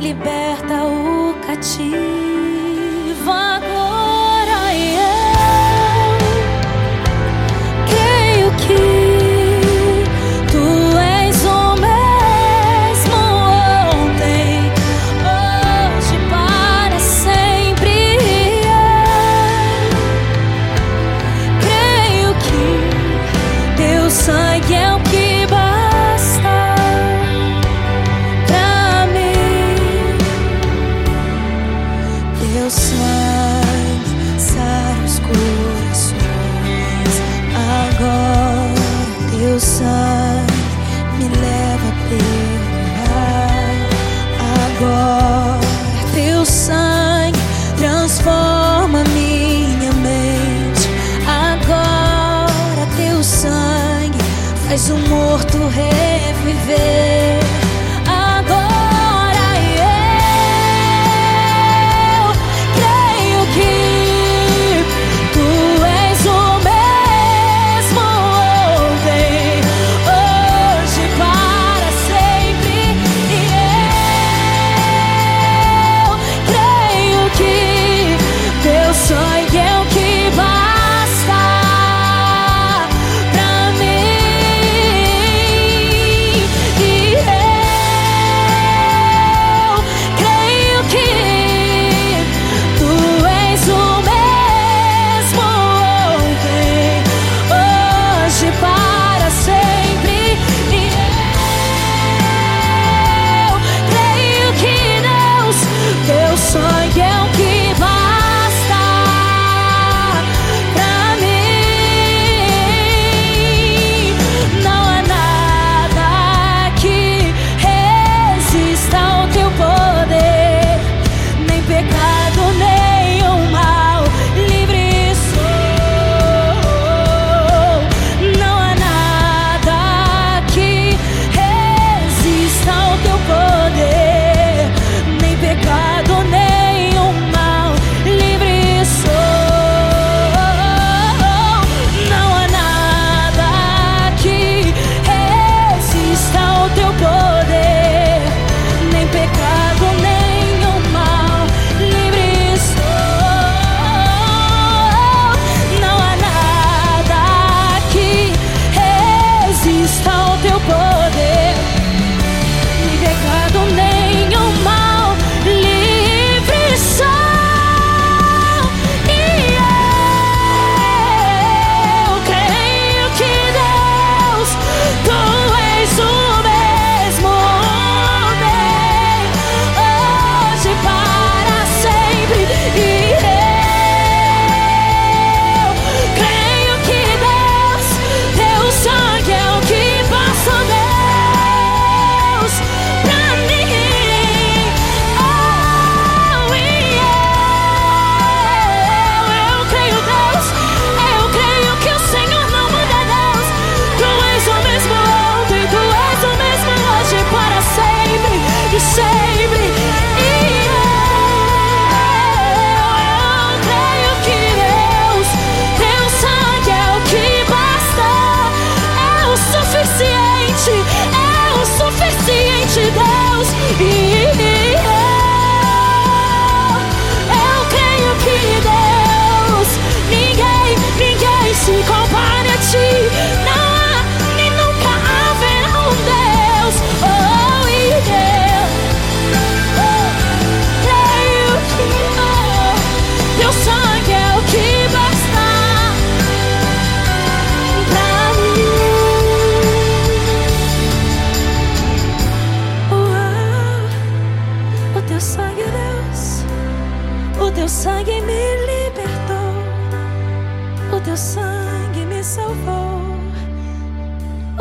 liberta o cativo. Faz o morto reviver. Teu sangue me libertou, o teu sangue me salvou,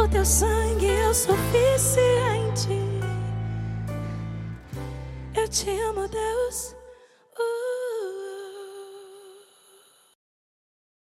o teu sangue é o suficiente. Eu te amo, Deus.